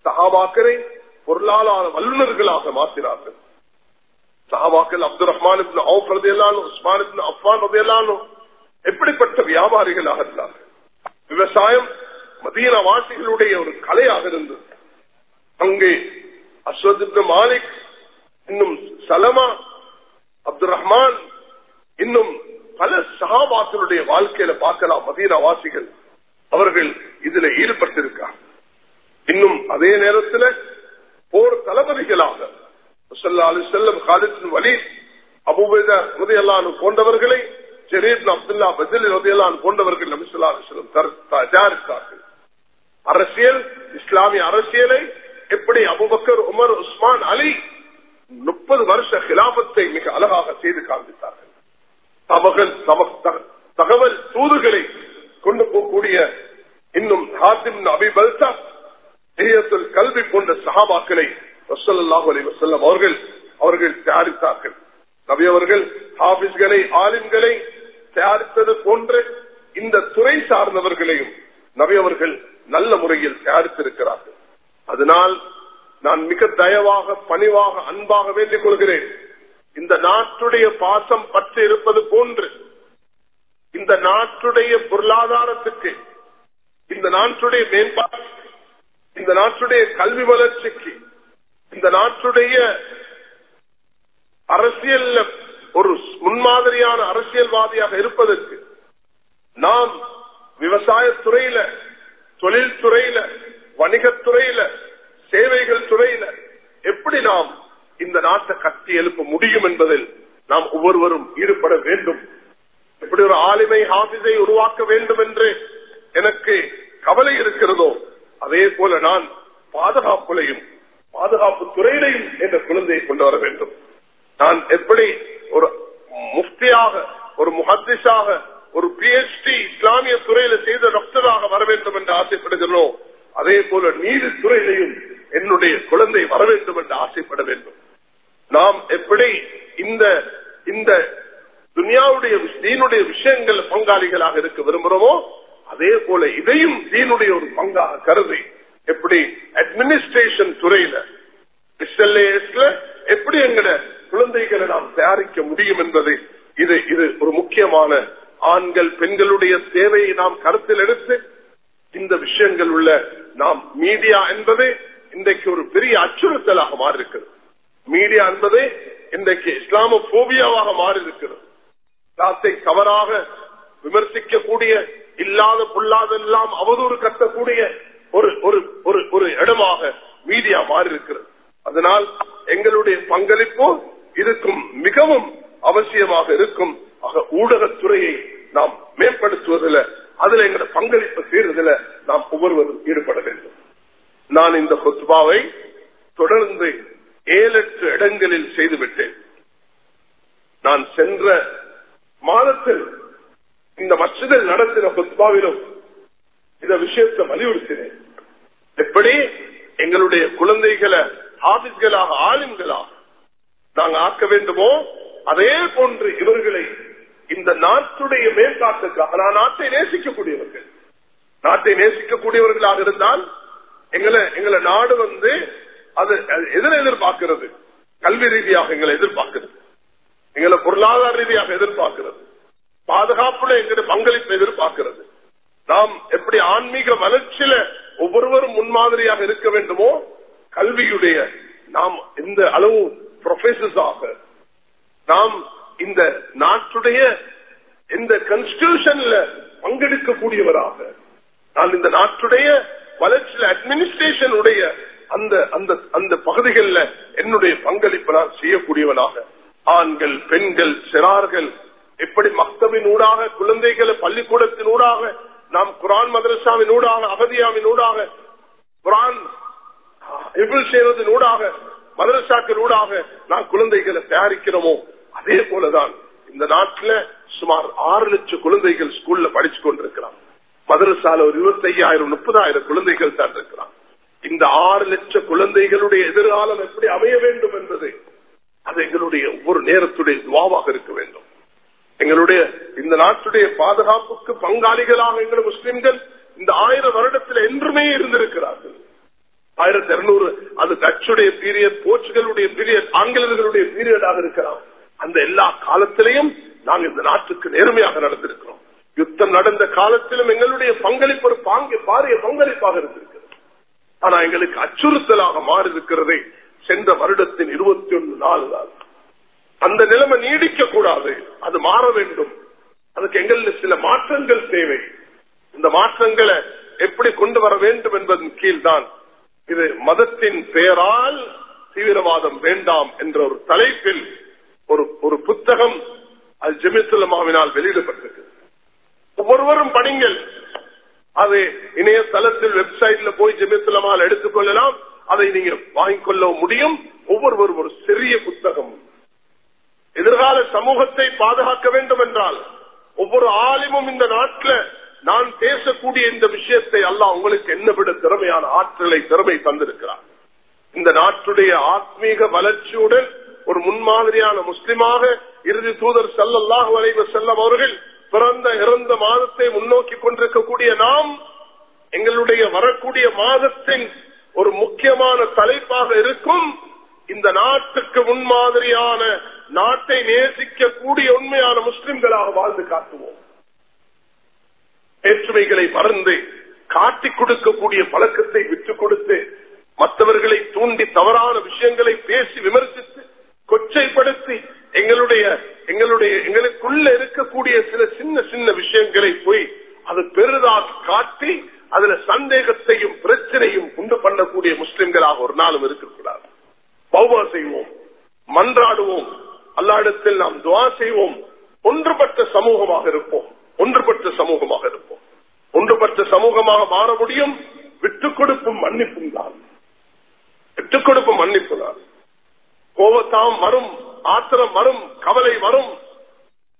Speaker 1: சகாபாக்களை பொருளாதார வல்லுநர்களாக மாற்றினார்கள் சஹாபாக்கள் அப்துல் ரஹ்மான் உஸ்மான் அஃபான் எப்படிப்பட்ட வியாபாரிகளாக இருந்தார்கள்? விவசாயம் மதீன வாசிகளுடைய ஒரு கலையாக இருந்தது. அங்கே அஸ்வத் மாலிக் இன்னும் சலமா அப்துல் ரஹ்மான் இன்னும் பல சகாபாக்களுடைய வாழ்க்கையில பார்க்கலாம் மதீன வாசிகள். அவர்கள் இதுல ஈடுபட்டிருக்கார் இன்னும் அதே நேரத்தில் போர் தளபதிகளாக செல்லும் காலத்தின் வலி அபுபேதா போன்றவர்களை ஜெரீப் அப்துல்லா பதில் உதயல்லான் போன்றவர்கள் நபிசுல்லா தயாரித்தார்கள். அரசியல் இஸ்லாமிய அரசியலை எப்படி அபுபக்கர் உமர் உஸ்மான் அலி முப்பது வருஷ கிலாபத்தை மிக அழகாக செய்து காண்பித்தார்கள். தகவல் தூதுகளை கொண்டு போகக்கூடிய இன்னும் ஹாத்திம் அபி நேயத்தில் கல்வி கொண்ட சகாபாக்களை வசல்லாஹு அலி வசல்லம் அவர்கள் அவர்கள் தயாரித்தார்கள். நபி அவர்கள் ஹாபிஸ்களை ஆலிம்களை தயாரித்தது போன்று இந்த துறை சார்ந்தவர்களையும் நபி அவர்கள் நல்ல முறையில் தயாரித்திருக்கிறார்கள். அதனால் நான் மிக தயவாக பணிவாக அன்பாக வேண்டிக் கொள்கிறேன். இந்த நாட்டுடைய பாசம் பற்றி இருப்பது போன்று இந்த நாட்டுடைய பொருளாதாரத்துக்கு இந்த நாட்டுடைய மேம்பாடு இந்த நாட்டுடைய கல்வி வளர்ச்சிக்கு இந்த நாட்டுடைய அரசியல் ஒரு முன்மாதிரியான அரசியல்வாதியாக இருப்பதற்கு நாம் விவசாயத்துறையில தொழில்துறையில வணிகத்துறையில சேவைகள் துறையில எப்படி நாம் இந்த நாட்டை கட்டி எழுப்ப முடியும் என்பதில் நாம் ஒவ்வொருவரும் ஈடுபட வேண்டும். எப்படி ஒரு ஆளுமை ஹாபிஸை உருவாக்க வேண்டும் என்று எனக்கு கவலை இருக்கிறதோ அதே போல நான் பாதுகாப்புலையும் பாதுகாப்பு துறையிலையும் என்ற குழந்தையை கொண்டு வர வேண்டும். நான் எப்படி ஒரு முஃப்தியாக ஒரு முஹத்திஷாக ஒரு பிஹெச்டி இஸ்லாமிய துறையில செய்த டாக்டராக வர வேண்டும் என்று ஆசைப்படுகிறோம் அதே போல நீதித்துறையிலையும் என்னுடைய குழந்தை வர வேண்டும் என்று ஆசைப்பட வேண்டும். நாம் எப்படி இந்த இந்த துனியாவுடைய தீனுடைய விஷயங்கள் பங்காளிகளாக இருக்க விரும்புகிறோமோ அதே போல இதையும் தீனுடைய ஒரு பங்காக கருதி எப்படி அட்மினிஸ்ட்ரேஷன் துறையில எஸ்எல்ஏஎஸ்ல எப்படி எங்கட குழந்தைகளை நாம் தயாரிக்க முடியும் என்பதை இது இது ஒரு முக்கியமான ஆண்கள் பெண்களுடைய தேவையை நாம் கருத்தில் எடுத்து இந்த விஷயங்கள் உள்ள நாம் மீடியா என்பது இன்றைக்கு ஒரு பெரிய அச்சுறுத்தலாக மாறி இருக்கிறது மீடியா என்பது இன்றைக்கு இஸ்லாம போபியாவாக மாறி இருக்கிறது இஸ்லாத்தை தவறாக விமர்சிக்கக்கூடிய இல்லாத பொல்லாதெல்லாம் அவதூறு கட்டக்கூடிய ஒரு ஒரு ஒரு ஒரு இடமாக மீடியா மாறி இருக்கிறது அதனால் எங்களுடைய பங்களிப்பு இதுக்கும் மிகவும் அவசியமாக இருக்கும். ஆக ஊடகத்துறையை நாம் மேம்படுத்துவதில் அதுல எங்களோட பங்களிப்பு செய்யறதுல நாம் ஒவ்வொருவரும் ஈடுபட வேண்டும். நான் இந்த கொத்துபாவை தொடர்ந்து ஏழு எட்டு இடங்களில் செய்துவிட்டேன். நான் சென்ற மாதத்தில் இந்த மச்சதில் நடத்தின கொத்பாவிலும் இந்த விஷயத்தை வலியுறுத்தினேன். எப்படி? எங்களுடைய குழந்தைகளை ஹாபிஸ்களாக ஆளுங்களாக நாங்கள் ஆக்க வேண்டுமோ அதே போன்று இவர்களை இந்த நாட்டுடைய மேம்பாட்டுக்காக நான் நாட்டை நேசிக்கக்கூடியவர்கள். நாட்டை நேசிக்கக்கூடியவர்களாக இருந்தால் எங்களை எங்களை நாடு வந்து அது எதிர எதிர்பார்க்கிறது. கல்வி ரீதியாக எங்களை எதிர்பார்க்கிறது. எங்களை பொருளாதார ரீதியாக எதிர்பார்க்கிறது. பாதுகாப்புல எங்களுடைய பங்களிப்பு எதிர்பார்க்கிறது நாம் எப்படி ஆன்மீக வளர்ச்சியில ஒவ்வொருவரும் முன்மாதிரியாக இருக்க வேண்டுமோ கல்வியுடைய நாம் இந்த அளவு ப்ரொஃபசர்ஸாக நாம் இந்த நாட்டுடைய இந்த கன்ஸ்டியூஷன்ல பங்கெடுக்கக்கூடியவராக நான் இந்த நாட்டுடைய வளர்ச்சியில் அட்மினிஸ்ட்ரேஷன் உடைய அந்த அந்த அந்த பகுதிகளில் என்னுடைய பங்களிப்பு நான் செய்யக்கூடியவனாக ஆண்கள் பெண்கள் சிறார்கள் எப்படி மக்தவின் ஊடாக குழந்தைகளை பள்ளிக்கூடத்தின் ஊடாக நாம் குரான் மதரசாவின் ஊடாக அகதியாவின் ஊடாக குரான் செய்வதன் ஊடாக மதரசாக்கள் ஊடாக நாம் குழந்தைகளை தயாரிக்கிறோமோ அதே போலதான் இந்த நாட்டில் சுமார் ஆறு லட்சம் குழந்தைகள் ஸ்கூல்ல படிச்சு கொண்டிருக்கிறான். மதரசால ஒரு இருபத்தி ஐயாயிரம் முப்பதாயிரம் குழந்தைகள் தான் இருக்கிறான். இந்த ஆறு லட்சம் குழந்தைகளுடைய எதிர்காலம் எப்படி அமைய வேண்டும் என்பது அது எங்களுடைய ஒவ்வொரு நேரத்துடைய துவாவாக இருக்க வேண்டும். எங்களுடைய இந்த நாட்டுடைய பாதுகாப்புக்கு பங்காளிகளாக எங்கள் முஸ்லிம்கள் இந்த ஆயிரம் வருடத்தில் என்றுமே இருந்திருக்கிறார்கள். ஆயிரத்தி இருநூறு அது டச்சுடைய பீரியட் போர்ச்சுகலுடைய பீரியட் ஆங்கிலேயர்களுடைய பீரியடாக இருக்கலாம். அந்த எல்லா காலத்திலையும் நாங்கள் இந்த நாட்டுக்கு நேர்மையாக நடந்திருக்கிறோம். யுத்தம் நடந்த காலத்திலும் எங்களுடைய பங்களிப்பு ஒரு பாங்க பாரிய பங்களிப்பாக இருந்திருக்கிறது. ஆனா எங்களுக்கு அச்சுறுத்தலாக மாறி இருக்கிறது சென்ற வருடத்தின் இருபத்தி ஒன்று நாலு தான் அந்த நிலைமை நீடிக்க கூடாது. அது மாற வேண்டும். அதுக்கு எங்களுக்கு சில மாற்றங்கள் தேவை. இந்த மாற்றங்களை எப்படி கொண்டு வர வேண்டும் என்பதன் கீழ்தான் இது மதத்தின் பெயரால் தீவிரவாதம் வேண்டாம் என்ற ஒரு தலைப்பில் ஒரு ஒரு புத்தகம் அது ஜெமித்துலமாவினால் வெளியிடப்பட்டது ஒவ்வொருவரும் படிங்கள். அது இணையதளத்தில் வெப்சைட்ல போய் ஜெமிசுலமால் எடுத்துக்கொள்ளலாம் அதை நீங்க வாங்கிக் கொள்ள முடியும். ஒவ்வொருவரும் ஒரு சிறிய புத்தகம். எதிர்கால சமூகத்தை பாதுகாக்க வேண்டும் என்றால் ஒவ்வொரு ஆலிமும் இந்த நாட்டில் நான் பேசக்கூடிய இந்த விஷயத்தை அல்ல உங்களுக்கு என்ன விட திறமையான ஆற்றலை திறமை தந்திருக்கிறார். இந்த நாட்டுடைய ஆத்மீக வளர்ச்சியுடன் ஒரு முன்மாதிரியான முஸ்லிமாக இறுதி தூதர் செல்லல்லாஹ் வரைவ செல்லம் அவர்கள் பிறந்த இறந்த மாதத்தை முன்னோக்கி கொண்டிருக்கக்கூடிய நாம் எங்களுடைய வரக்கூடிய மாதத்தின் ஒரு முக்கியமான தலைப்பாக இருக்கும் இந்த நாட்டுக்கு முன்மாதிரியான நாட்டை நேசிக்கக்கூடிய உண்மையான முஸ்லிம்களாக வாழ்ந்து காட்டுவோம் வேற்றுமைகளை மறந்து காட்டிக் கொடுக்கக்கூடிய பழக்கத்தை விட்டுக் கொடுத்து மற்றவர்களை தூண்டி தவறான விஷயங்களை பேசி விமர்சித்து கொச்சைப்படுத்தி எங்களுடைய எங்களுடைய எங்களுக்குள்ள இருக்கக்கூடிய சில சின்ன சின்ன விஷயங்களை போய் அது பெரிதாக காட்டி அதுல சந்தேகத்தையும் பிரச்சனையும் உண்டு பண்ணக்கூடிய முஸ்லிம்களாக ஒரு நாளும் இருக்கக்கூடாது. பௌவா செய்வோம் மன்றாடுவோம் அல்லாடத்தில் நாம் துவா செய்வோம். ஒன்றுபட்ட சமூகமாக இருப்போம் ஒன்றுபட்ட சமூகமாக இருப்போம். ஒன்றுபட்ட சமூகமாக மாற முடியும். விட்டுக் கொடுப்பும் மன்னிப்பும் தான். விட்டுக் கொடுப்பும் மன்னிப்பு தான். கோபத்தாம் வரும் ஆத்திரம் வரும் கவலை வரும்.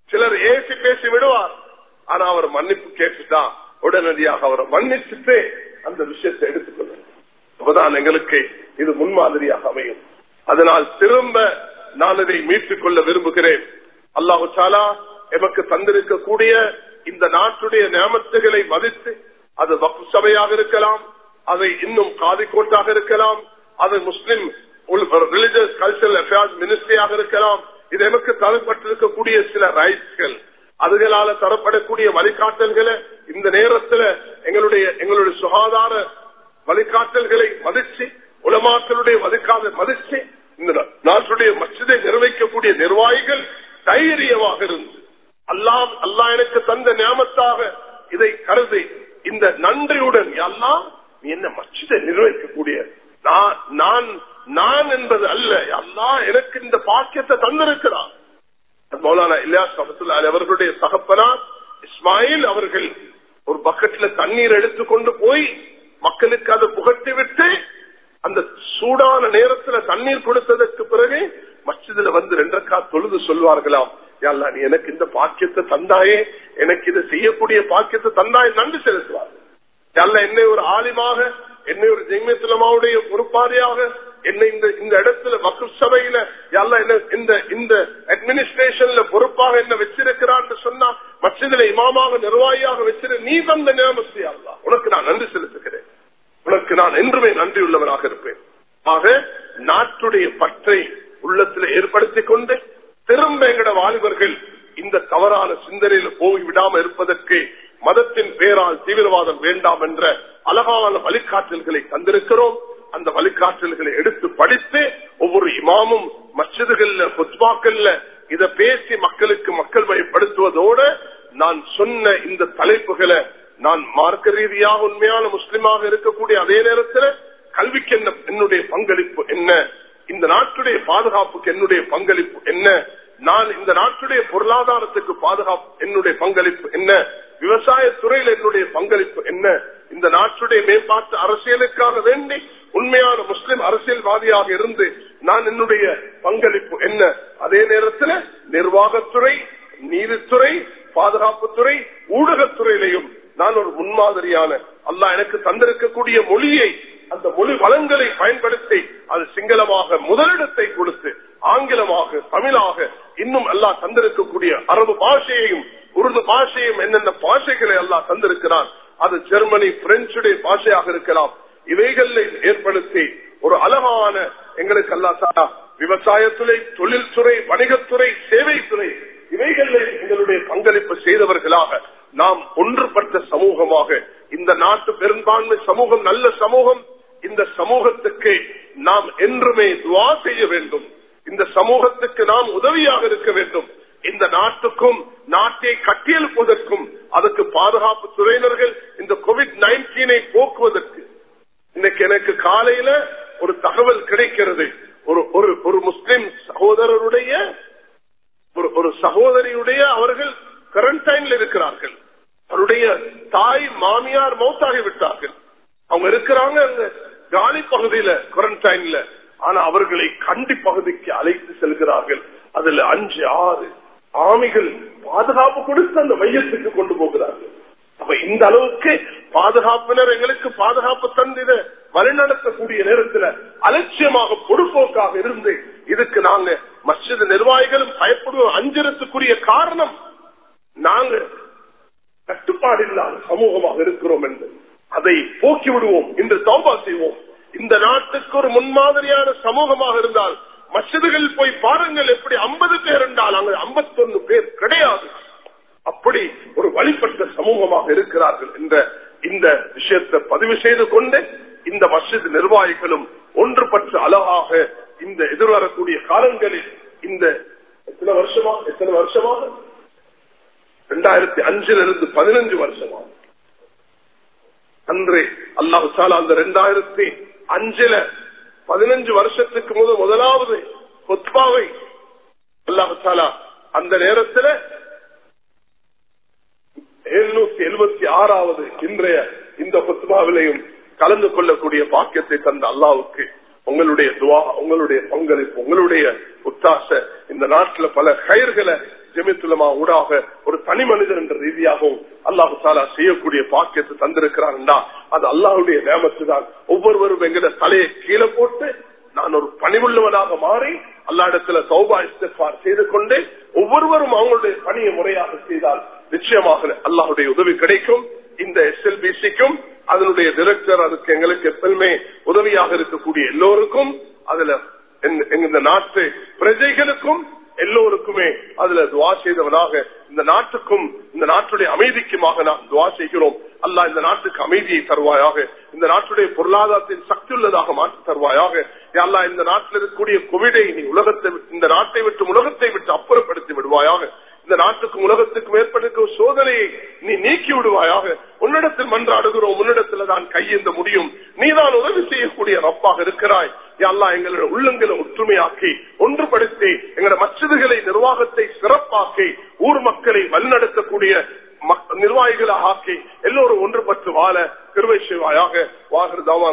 Speaker 1: சிலர் ஏசி பேசி விடுவார். ஆனா அவர் மன்னிப்பு கேட்டுட்டா உடனடியாக அவரை மன்னிச்சுட்டு அந்த விஷயத்தை எடுத்துக்கொள்ளும் அப்பதான் எங்களுக்கு இது முன்மாதிரியாக அமையும். அதனால் திரும்ப நான் இதை மீட்டுக் கொள்ள விரும்புகிறேன். அல்லாஹு சாலா எமக்கு தந்திருக்கக்கூடிய இந்த நாட்டுடைய நியமத்துகளை மதித்து அது வக்கு சபையாக இருக்கலாம் அதை இன்னும் காதிக்கோட்டாக இருக்கலாம் அது முஸ்லிம் ரிலிஜியஸ் கல்ச்சரல் அஃபேர்ஸ் மினிஸ்ட்ரியாக இருக்கலாம். இது எமக்கு தரப்பட்டிருக்கக்கூடிய சில ரைட்ஸ்கள் அதுகளால தரப்படக்கூடிய வழிகாட்டல்களை இந்த நேரத்தில் எங்களுடைய எங்களுடைய சுகாதார வழிகாட்டல்களை மதிச்சு உலமாக்களுடைய வழிகாத மதிச்சு இந்த நாட்டுடைய மச்சதை நிர்வகிக்கக்கூடிய நிர்வாகிகள் தைரியமாக இருந்து அல்லாம் அல்லா எனக்கு தந்த நியமத்தாக இதை கருதி இந்த நன்றியுடன் எல்லாம் நீ என்ன மச்சிதை நிர்வகிக்கக்கூடிய? நான் நான் என்பது அல்ல. அல்லா எனக்கு இந்த பாக்கியத்தை தந்திருக்கிறான் மௌலானா இல்லியாஸ் அபத்துல்லா அவர்களுடைய தகப்பனார் இஸ்மாயில் அவர்கள் ஒரு பக்கெட்ல தண்ணீர் எடுத்துக்கொண்டு போய் மக்களுக்கு அதை புகட்டி விட்டு அந்த சூடான நேரத்துல தண்ணீர் கொடுத்ததற்கு பிறகு மச்சிதில் வந்து ரெண்டக்கா தொழுது சொல்வார்களாம். யாழ்லா நீ எனக்கு இந்த பாக்கியத்தை தந்தாயே எனக்கு இதை செய்யக்கூடிய பாக்கியத்தை தந்தாயே நன்றி செலுத்துவார்கள் யாழ்லா என்னை ஒரு ஆலிமாக என்னை ஒரு ஜெய்மத்திலமாவுடைய பொறுப்பாரியாக என்னை இந்த இந்த இடத்துல வக்கு சபையில யாழ்லா என்ன இந்த இந்த அட்மினிஸ்ட்ரேஷன்ல பொறுப்பாக என்ன வச்சிருக்கிறான்னு சொன்னா மச்சதுல இமாமாக நிர்வாகியாக வச்சிரு நீ தந்த நியமத்தை உனக்கு நான் நன்றி செலுத்துகிறேன். உனக்கு நான் என்றுமே நன்றி உள்ளவனாக இருப்பேன். ஆக நாட்டுடைய பற்றை உள்ளத்தில் ஏற்படுத்திக் கொண்டு திரும்ப எங்கட வாலிபர்கள் இந்த தவறான சிந்தனையில் போய்விடாமல் இருப்பதற்கு மதத்தின் பேரால் தீவிரவாதம் வேண்டாம் என்ற அழகான வழிகாட்டல்களை தந்திருக்கிறோம். அந்த வழிகாட்டல்களை எடுத்து படித்து ஒவ்வொரு இமாமும் மசிதுகள்ல புத்வாக்கள்ல இதை பேசி மக்களுக்கு மக்கள் பயப்படுத்துவதோடு நான் சொன்ன இந்த தலைப்புகளை நான் மார்க்க ரீதியாக உண்மையான முஸ்லிமாக இருக்கக்கூடிய அதே நேரத்தில் கல்விக்கு என்ன என்னுடைய பங்களிப்பு என்ன? இந்த நாட்டுடைய பாதுகாப்புக்கு என்னுடைய பங்களிப்பு என்ன? நான் இந்த நாட்டுடைய பொருளாதாரத்துக்கு பாதுகாப்பு என்னுடைய பங்களிப்பு என்ன? விவசாய துறையில் என்னுடைய பங்களிப்பு என்ன? இந்த நாட்டுடைய மேம்பாட்டு அரசியலுக்காக வேண்டி உண்மையான முஸ்லிம் அரசியல்வாதியாக இருந்து நான் என்னுடைய பங்களிப்பு என்ன? அதே நேரத்தில் நிர்வாகத்துறை நீதித்துறை பாதுகாப்புத்துறை ஊடகத்துறையிலையும் நான் ஒரு முன்மாதிரியான அல்லா எனக்கு தந்திருக்கக்கூடிய மொழியை அந்த மொழி வளங்களை பயன்படுத்தி அது சிங்களமாக முதலிடத்தை கொடுத்து ஆங்கிலமாக தமிழாக இன்னும் எல்லாம் தந்திருக்கக்கூடிய அரபு பாஷையையும் உருது பாஷையும் என்னென்ன பாஷைகளை எல்லாம் தந்திருக்கிறான் அது ஜெர்மனி பிரெஞ்சுடைய பாஷையாக இருக்கலாம். இவைகளை ஏற்படுத்தி ஒரு அழகான எங்களுக்கு அல்லா விவசாயத்துறை தொழில்துறை வணிகத்துறை சேவைத்துறை இவைகளில் எங்களுடைய பங்களிப்பு செய்தவர்களாக நாம் ஒன்றுபட்ட சமூகமாக இந்த நாட்டு பெரும்பான்மை சமூகம் நல்ல சமூகம் இந்த சமூகத்துக்கு நாம் என்றுமே துவா செய்ய வேண்டும். இந்த சமூகத்துக்கு நாம் உதவியாக இருக்க வேண்டும். இந்த நாட்டுக்கும் நாட்டை கட்டியெழுப்பதற்கும் அதுக்கு பாதுகாப்பு துறையினர்கள் இந்த கோவிட் நைன்டீனை போக்குவதற்கு. இன்னைக்கு எனக்கு காலையில ஒரு தகவல் கிடைக்கிறது. ஒரு ஒரு ஒரு முஸ்லிம் சகோதரருடைய ஒரு ஒரு சகோதரியுடைய அவர்கள் குவாரண்டைன்ல இருக்கிறார்கள். அவருடைய தாய் மாமியார் மௌத்தாகி விட்டார்கள். அவங்க இருக்கிறாங்க அங்க. காலி பகுதியில குவாரண்டைன்ல ஆனா அவர்களை கண்டி பகுதிக்கு அழைத்து செல்கிறார்கள். அதுல அஞ்சு ஆறு ஆமிகள் பாதுகாப்பு கொடுத்து அந்த மையத்துக்கு கொண்டு போகிறார்கள். அப்ப இந்த அளவுக்கு பாதுகாப்பினர் எங்களுக்கு பாதுகாப்பு தந்திட வழிநடத்தக்கூடிய நேரத்தில் அலட்சியமாக பொறுப்போக்காக இருந்து இதுக்கு நாங்க மசித நிர்வாகிகளும் பயப்படுவோம். அஞ்சலத்துக்குரிய காரணம் நாங்க கட்டுப்பாடு இல்லாத சமூகமாக இருக்கிறோம் என்று. அதை போக்கி விடுவோம் இன்று தௌபா செய்வோம். இந்த நாட்டுக்கு ஒரு முன்மாதிரியான சமூகமாக இருந்தால் மசிதுகள் போய் பாருங்கள் எப்படி ஐம்பது பேர் என்றால் அங்கு ஐம்பத்தொன்னு பேர் கிடையாது. அப்படி ஒரு வழிபட்ட சமூகமாக இருக்கிறார்கள் என்ற இந்த விஷயத்தை பதிவு செய்து கொண்டு இந்த மஸ்ஜித் நிர்வாகிகளும் ஒன்றுபட்டு அழகாக இந்த எதிர்வரக்கூடிய காலங்களில் இந்த எத்தனை வருஷமா எத்தனை வருஷமாக இரண்டாயிரத்தி அஞ்சுல இருந்து பதினஞ்சு வருஷமா? அன்று அல்லாஹு அந்த இரண்டாயிரத்தி அஞ்சுல பதினஞ்சு வருஷத்துக்கு முதல் முதலாவது கொத்பாவை அல்லாஹு அந்த நேரத்தில் எழுநூத்தி எழுபத்தி ஆறாவது இன்றைய இந்த கொத்பாவிலையும் கலந்து கொள்ளக்கூடிய பாக்கியத்தை தந்த அல்லாவுக்கு உங்களுடைய துவா உங்களுடைய பங்களிப்பு உங்களுடைய உத்தாச இந்த நாட்டில் பல கயிர்களை ஜெமித்துலமா ஊடாக ஒரு தனி மனிதன் என்ற ரீதியாகவும் அல்லாஹு சாலா செய்யக்கூடிய பாக்கியத்தை தந்திருக்கிறான்டா அது அல்லாஹுடைய நேமத்து தான் ஒவ்வொருவரும் எங்கட தலையை கீழே போட்டு நான் ஒரு பணிவுள்ளவனாக மாறி அல்லா இடத்துல சௌபா இஸ்தார் செய்து கொண்டே ஒவ்வொருவரும் அவங்களுடைய பணியை முறையாக செய்தால் நிச்சயமாக அல்லாஹுடைய உதவி கிடைக்கும். இந்த எஸ்எல்பிசிக்கும் அதனுடைய டிரெக்டர் அதுக்கு எங்களுக்கு எப்பவுமே உதவியாக இருக்கக்கூடிய எல்லோருக்கும் அதுல இந்த நாட்டு பிரஜைகளுக்கும் எல்லோருக்குமே அதுல துவா செய்தவனாக இந்த நாட்டுக்கும் இந்த நாட்டுடைய அமைதிக்குமாக நாம் துவா செய்கிறோம். அல்ல இந்த நாட்டுக்கு அமைதியை தருவாயாக இந்த நாட்டுடைய பொருளாதாரத்தின் சக்தி உள்ளதாக மாற்றி தருவாயாக. அல்லா இந்த நாட்டில் இருக்கக்கூடிய கோவிடை நீ உலகத்தை இந்த நாட்டை விட்டு உலகத்தை விட்டு அப்புறப்படுத்தி விடுவாயாக. இந்த நாட்டுக்கும் உலகத்துக்கும் ஏற்பட்டிருக்கும் சோதனையை நீ நீக்கி விடுவாயாக. உன்னிடத்தில் மன்றாடுகிறோம். உன்னிடத்துல தான் கையேந்த முடியும். நீதான் உதவி செய்யக்கூடிய ரப்பாக இருக்கிறாய். அல்லா எங்களோட உள்ளங்களை ஒற்றுமையாக்கி ஒன்றுபடுத்தி எங்களோட மச்சதுகளை நிர்வாகத்தை சிறப்பாக்கி ஊர் மக்களை வழிநடத்தக்கூடிய நிர்வாகிகளை ஆக்கி எல்லோரும் ஒன்றுபட்டு வாழ திருவை செய்வாயாக. வாகர் தவான